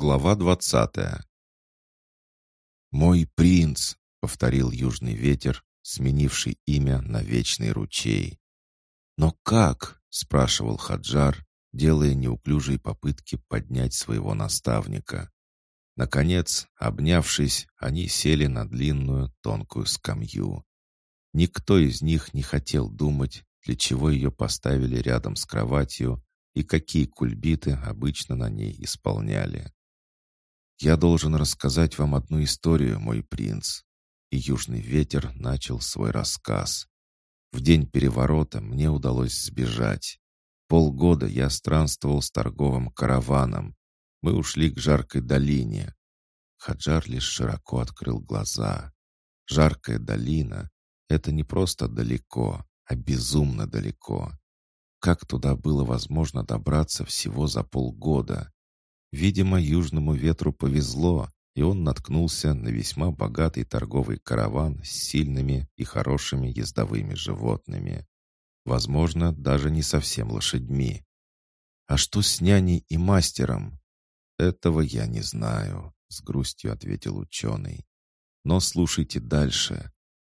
Глава двадцатая. «Мой принц!» — повторил южный ветер, сменивший имя на вечный ручей. «Но как?» — спрашивал Хаджар, делая неуклюжие попытки поднять своего наставника. Наконец, обнявшись, они сели на длинную тонкую скамью. Никто из них не хотел думать, для чего ее поставили рядом с кроватью и какие кульбиты обычно на ней исполняли. «Я должен рассказать вам одну историю, мой принц». И южный ветер начал свой рассказ. В день переворота мне удалось сбежать. Полгода я странствовал с торговым караваном. Мы ушли к жаркой долине. Хаджар лишь широко открыл глаза. Жаркая долина — это не просто далеко, а безумно далеко. Как туда было возможно добраться всего за полгода? Видимо, южному ветру повезло, и он наткнулся на весьма богатый торговый караван с сильными и хорошими ездовыми животными. Возможно, даже не совсем лошадьми. А что с няней и мастером? Этого я не знаю, с грустью ответил ученый. Но слушайте дальше.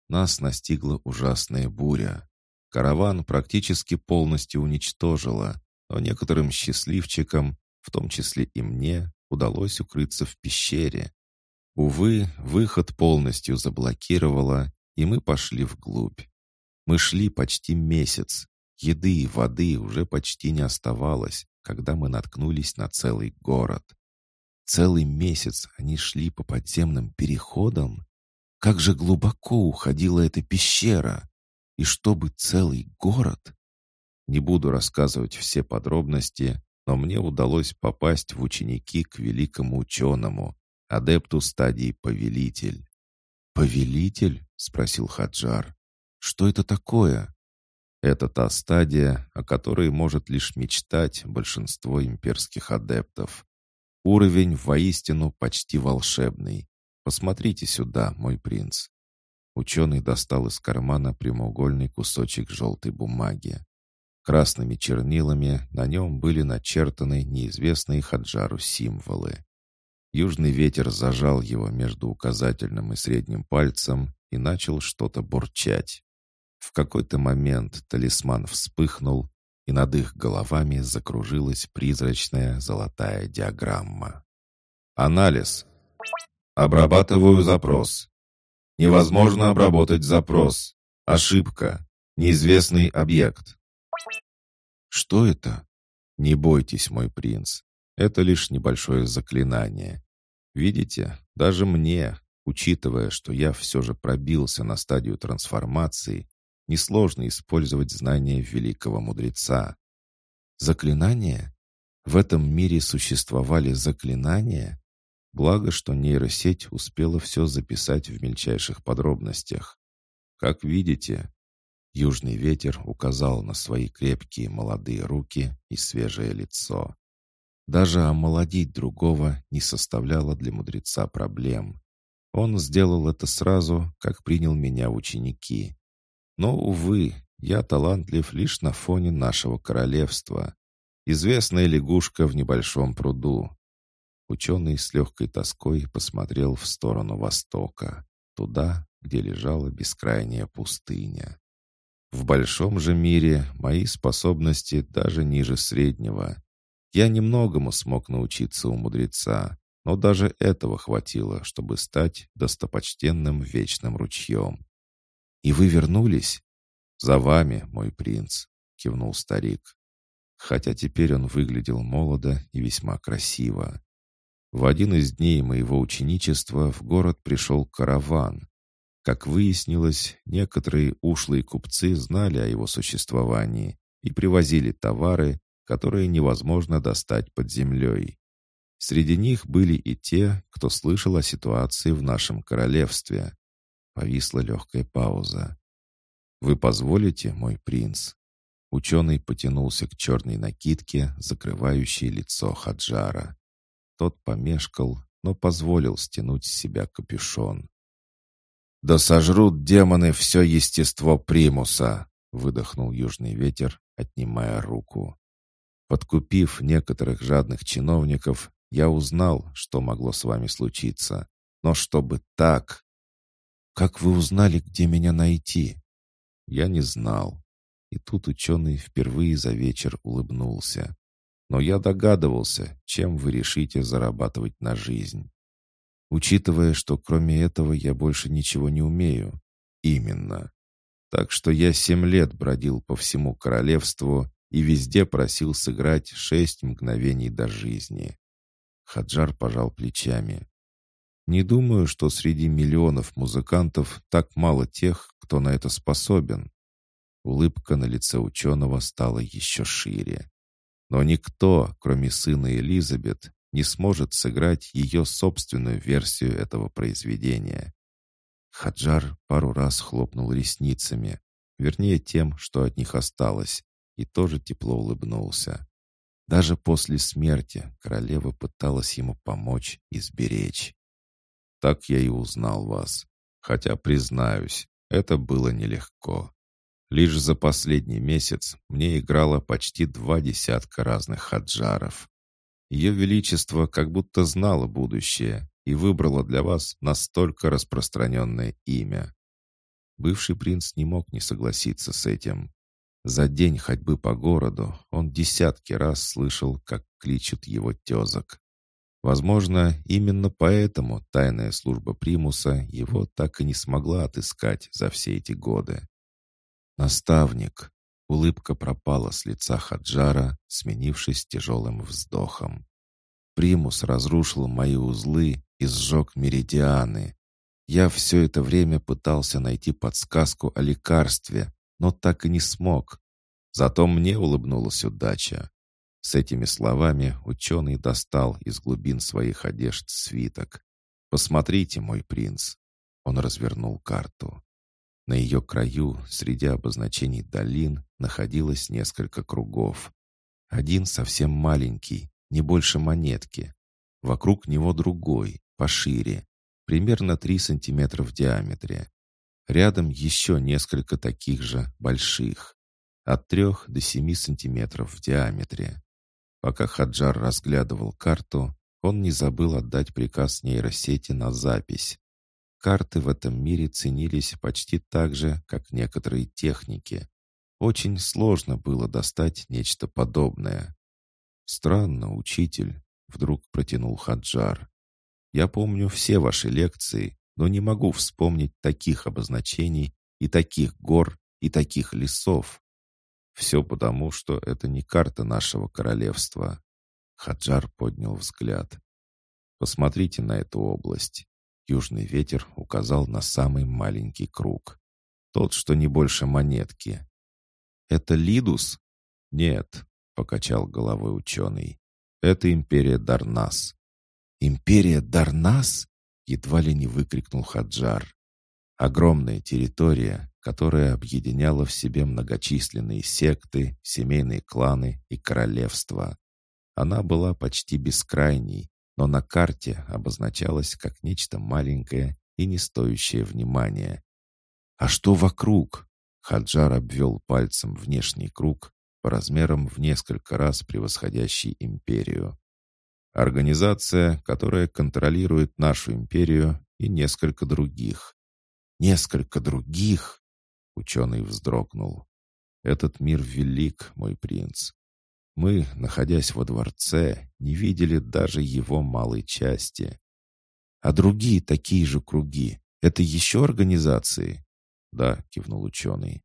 Нас настигла ужасная буря. Караван практически полностью уничтожила, но некоторым счастливчикам в том числе и мне, удалось укрыться в пещере. Увы, выход полностью заблокировало, и мы пошли вглубь. Мы шли почти месяц. Еды и воды уже почти не оставалось, когда мы наткнулись на целый город. Целый месяц они шли по подземным переходам. Как же глубоко уходила эта пещера! И чтобы целый город... Не буду рассказывать все подробности, но мне удалось попасть в ученики к великому ученому, адепту стадии «Повелитель». «Повелитель?» — спросил Хаджар. «Что это такое?» Это та стадия, о которой может лишь мечтать большинство имперских адептов. Уровень воистину почти волшебный. Посмотрите сюда, мой принц. Ученый достал из кармана прямоугольный кусочек желтой бумаги. Красными чернилами на нем были начертаны неизвестные Хаджару символы. Южный ветер зажал его между указательным и средним пальцем и начал что-то бурчать. В какой-то момент талисман вспыхнул, и над их головами закружилась призрачная золотая диаграмма. Анализ. Обрабатываю запрос. Невозможно обработать запрос. Ошибка. Неизвестный объект. «Что это?» «Не бойтесь, мой принц. Это лишь небольшое заклинание. Видите, даже мне, учитывая, что я все же пробился на стадию трансформации, несложно использовать знания великого мудреца. Заклинания? В этом мире существовали заклинания? Благо, что нейросеть успела все записать в мельчайших подробностях. Как видите, Южный ветер указал на свои крепкие молодые руки и свежее лицо. Даже омолодить другого не составляло для мудреца проблем. Он сделал это сразу, как принял меня в ученики. Но, увы, я талантлив лишь на фоне нашего королевства. Известная лягушка в небольшом пруду. Ученый с легкой тоской посмотрел в сторону востока, туда, где лежала бескрайняя пустыня. В большом же мире мои способности даже ниже среднего. Я немногому смог научиться у мудреца, но даже этого хватило, чтобы стать достопочтенным вечным ручьем. «И вы вернулись?» «За вами, мой принц», — кивнул старик. Хотя теперь он выглядел молодо и весьма красиво. В один из дней моего ученичества в город пришел караван, как выяснилось, некоторые ушлые купцы знали о его существовании и привозили товары, которые невозможно достать под землей. Среди них были и те, кто слышал о ситуации в нашем королевстве. Повисла легкая пауза. «Вы позволите, мой принц?» Ученый потянулся к черной накидке, закрывающей лицо Хаджара. Тот помешкал, но позволил стянуть с себя капюшон. «Да сожрут демоны все естество примуса!» — выдохнул южный ветер, отнимая руку. Подкупив некоторых жадных чиновников, Я узнал, что могло с вами случиться. Но чтобы так... Как вы узнали, где меня найти? Я не знал. И тут ученый впервые за вечер улыбнулся. Но я догадывался, чем вы решите зарабатывать на жизнь. Учитывая, что кроме этого я больше ничего не умею. Именно. Так что я семь лет бродил по всему королевству и везде просил сыграть шесть мгновений до жизни. Хаджар пожал плечами. Не думаю, что среди миллионов музыкантов так мало тех, кто на это способен. Улыбка на лице ученого стала еще шире. Но никто, кроме сына Элизабет, не сможет сыграть ее собственную версию этого произведения. Хаджар пару раз хлопнул ресницами, вернее тем, что от них осталось, и тоже тепло улыбнулся. Даже после смерти королева пыталась ему помочь и сберечь. Так я и узнал вас. Хотя, признаюсь, это было нелегко. Лишь за последний месяц мне играло почти два десятка разных хаджаров. Ее Величество как будто знало будущее и выбрало для вас настолько распространенное имя. Бывший принц не мог не согласиться с этим. За день ходьбы по городу он десятки раз слышал, как кличут его тезок. Возможно, именно поэтому тайная служба Примуса его так и не смогла отыскать за все эти годы. «Наставник!» Улыбка пропала с лица Хаджара, сменившись тяжелым вздохом. Примус разрушил мои узлы и сжег меридианы. Я все это время пытался найти подсказку о лекарстве, но так и не смог. Зато мне улыбнулась удача. С этими словами ученый достал из глубин своих одежд свиток. «Посмотрите, мой принц!» Он развернул карту. На ее краю, среди обозначений долин, находилось несколько кругов. Один совсем маленький, не больше монетки. Вокруг него другой, пошире, примерно 3 сантиметра в диаметре. Рядом еще несколько таких же, больших, от 3 до 7 сантиметров в диаметре. Пока Хаджар разглядывал карту, он не забыл отдать приказ нейросети на запись. Карты в этом мире ценились почти так же, как некоторые техники. Очень сложно было достать нечто подобное. «Странно, учитель», — вдруг протянул Хаджар. «Я помню все ваши лекции, но не могу вспомнить таких обозначений и таких гор и таких лесов. Все потому, что это не карта нашего королевства». Хаджар поднял взгляд. «Посмотрите на эту область. Южный ветер указал на самый маленький круг. Тот, что не больше монетки. «Это Лидус?» «Нет», — покачал головой ученый. «Это империя Дарнас». «Империя Дарнас?» — едва ли не выкрикнул Хаджар. Огромная территория, которая объединяла в себе многочисленные секты, семейные кланы и королевства. Она была почти бескрайней, но на карте обозначалось как нечто маленькое и не стоящее внимания. «А что вокруг?» Хаджар обвел пальцем внешний круг, по размерам в несколько раз превосходящий империю. Организация, которая контролирует нашу империю и несколько других. Несколько других? Ученый вздрогнул. Этот мир велик, мой принц. Мы, находясь во дворце, не видели даже его малой части. А другие такие же круги — это еще организации? Да, кивнул ученый.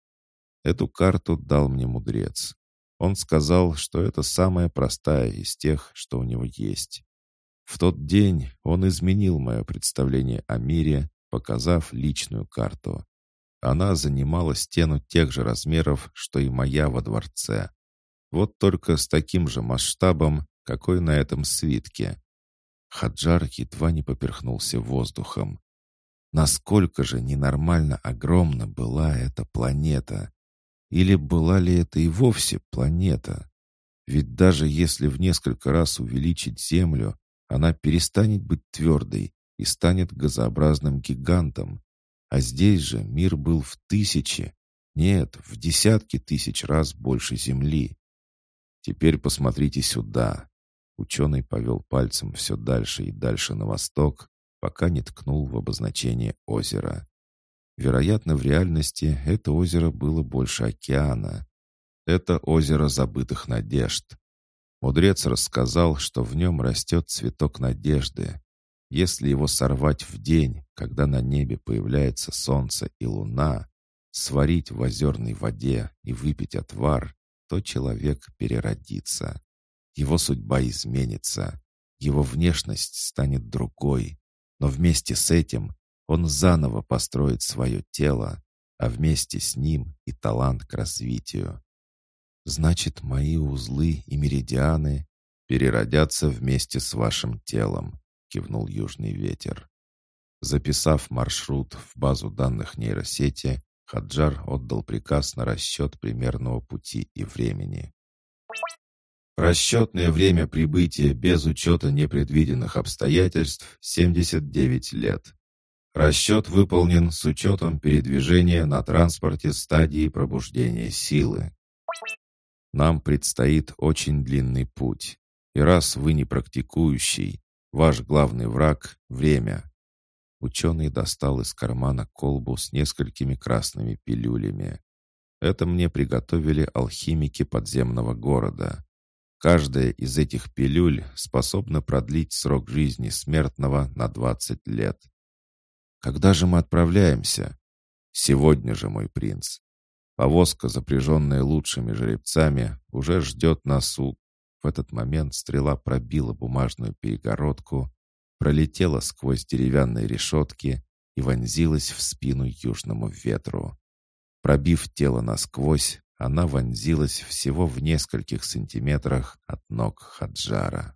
Эту карту дал мне мудрец. Он сказал, что это самая простая из тех, что у него есть. В тот день он изменил мое представление о мире, показав личную карту. Она занимала стену тех же размеров, что и моя во дворце. Вот только с таким же масштабом, какой на этом свитке. Хаджар едва не поперхнулся воздухом. Насколько же ненормально огромна была эта планета? Или была ли это и вовсе планета? Ведь даже если в несколько раз увеличить Землю, она перестанет быть твердой и станет газообразным гигантом. А здесь же мир был в тысячи, нет, в десятки тысяч раз больше Земли. Теперь посмотрите сюда. Ученый повел пальцем все дальше и дальше на восток, пока не ткнул в обозначение озера. Вероятно, в реальности это озеро было больше океана. Это озеро забытых надежд. Мудрец рассказал, что в нем растет цветок надежды. Если его сорвать в день, когда на небе появляется солнце и луна, сварить в озерной воде и выпить отвар, то человек переродится. Его судьба изменится, его внешность станет другой, но вместе с этим он заново построит свое тело, а вместе с ним и талант к развитию. Значит, мои узлы и меридианы переродятся вместе с вашим телом, кивнул южный ветер. Записав маршрут в базу данных нейросети, Хаджар отдал приказ на расчет примерного пути и времени. Расчетное время прибытия без учета непредвиденных обстоятельств — 79 лет. Расчет выполнен с учетом передвижения на транспорте стадии пробуждения силы. Нам предстоит очень длинный путь. И раз вы не практикующий, ваш главный враг — время. Ученый достал из кармана колбу с несколькими красными пилюлями. Это мне приготовили алхимики подземного города. Каждая из этих пилюль способна продлить срок жизни смертного на 20 лет. Когда же мы отправляемся? Сегодня же, мой принц. Повозка, запряженная лучшими жеребцами, уже ждет нас у... В этот момент стрела пробила бумажную перегородку, пролетела сквозь деревянные решетки и вонзилась в спину южному ветру. Пробив тело насквозь, она вонзилась всего в нескольких сантиметрах от ног Хаджара.